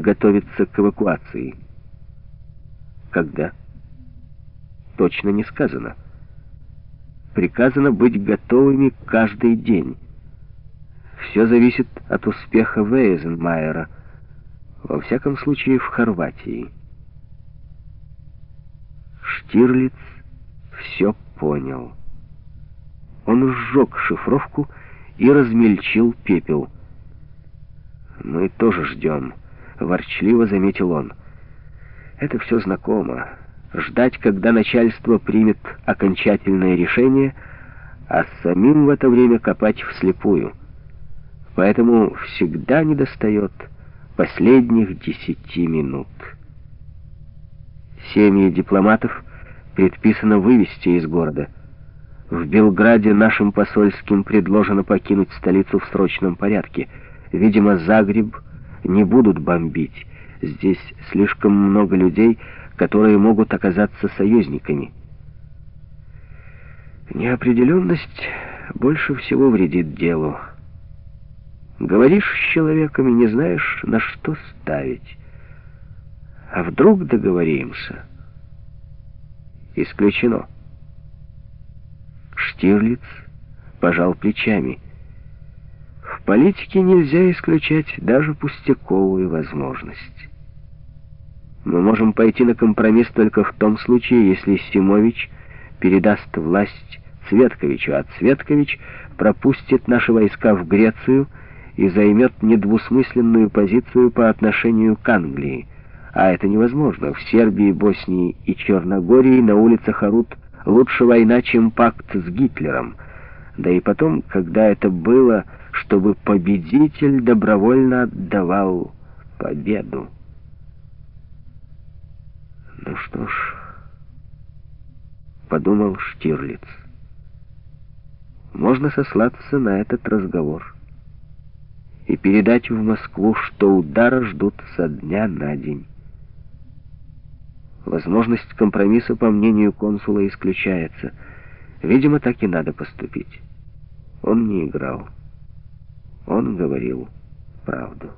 готовится к эвакуации. Когда? Точно не сказано. Приказано быть готовыми каждый день. Все зависит от успеха Вейзенмайера, во всяком случае в Хорватии. Штирлиц все понял. Он сжег шифровку и размельчил пепел. «Мы тоже ждем», — ворчливо заметил он. «Это все знакомо. Ждать, когда начальство примет окончательное решение, а самим в это время копать вслепую. Поэтому всегда недостает последних десяти минут». Семьи дипломатов предписано вывести из города. В Белграде нашим посольским предложено покинуть столицу в срочном порядке. Видимо, Загреб не будут бомбить. Здесь слишком много людей, которые могут оказаться союзниками. Неопределенность больше всего вредит делу. Говоришь с человеком и не знаешь, на что ставить. А вдруг договоримся? Исключено. Штирлиц пожал плечами. Политике нельзя исключать даже пустяковую возможность. Мы можем пойти на компромисс только в том случае, если Симович передаст власть Цветковичу, а Цветкович пропустит наши войска в Грецию и займет недвусмысленную позицию по отношению к Англии. А это невозможно. В Сербии, Боснии и Черногории на улицах орут «Лучше война, чем пакт с Гитлером». Да и потом, когда это было, чтобы победитель добровольно отдавал победу. Ну что ж, подумал Штирлиц, можно сослаться на этот разговор и передать в Москву, что удара ждут со дня на день. Возможность компромисса, по мнению консула, исключается. Видимо, так и надо поступить. Он не играл. Он говорил правду.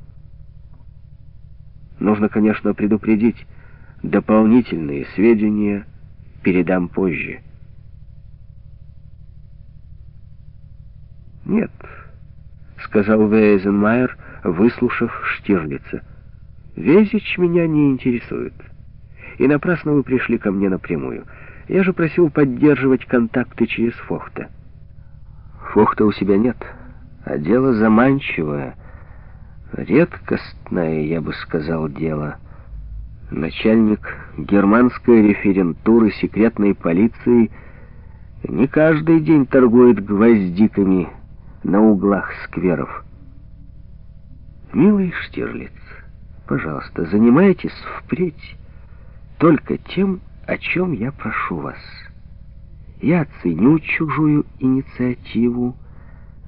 Нужно, конечно, предупредить. Дополнительные сведения передам позже. «Нет», — сказал Вейзенмайер, выслушав Штирлица. «Везич меня не интересует». И напрасно вы пришли ко мне напрямую. Я же просил поддерживать контакты через Фохта. Фохта у себя нет, а дело заманчивое, редкостное, я бы сказал, дело. Начальник германской референтуры секретной полиции не каждый день торгует гвоздиками на углах скверов. Милый Штирлиц, пожалуйста, занимайтесь впредь только тем, о чем я прошу вас. Я ценю чужую инициативу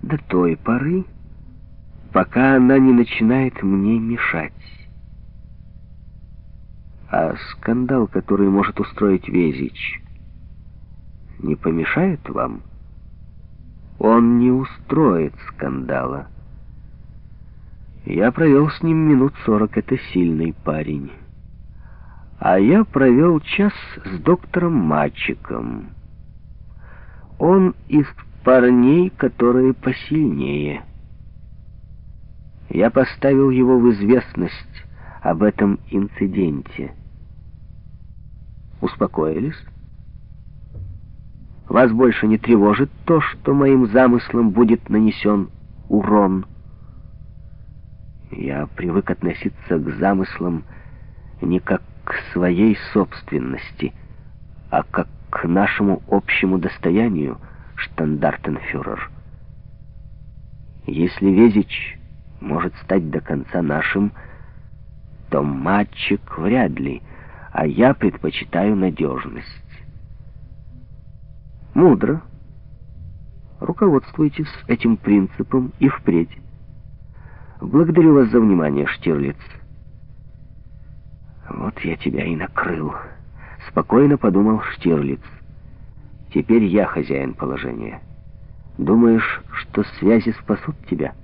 до той поры, пока она не начинает мне мешать. А скандал, который может устроить Везич, не помешает вам? Он не устроит скандала. Я провел с ним минут сорок, это сильный парень а я провел час с доктором Мальчиком. Он из парней, которые посильнее. Я поставил его в известность об этом инциденте. Успокоились? Вас больше не тревожит то, что моим замыслом будет нанесен урон? Я привык относиться к замыслам не как к своей собственности, а как к нашему общему достоянию, штандартенфюрер. Если Везич может стать до конца нашим, то мальчик вряд ли, а я предпочитаю надежность. Мудро. Руководствуйтесь этим принципом и впредь. Благодарю вас за внимание, Штирлиц. «Вот я тебя и накрыл», — спокойно подумал Штирлиц. «Теперь я хозяин положения. Думаешь, что связи спасут тебя?»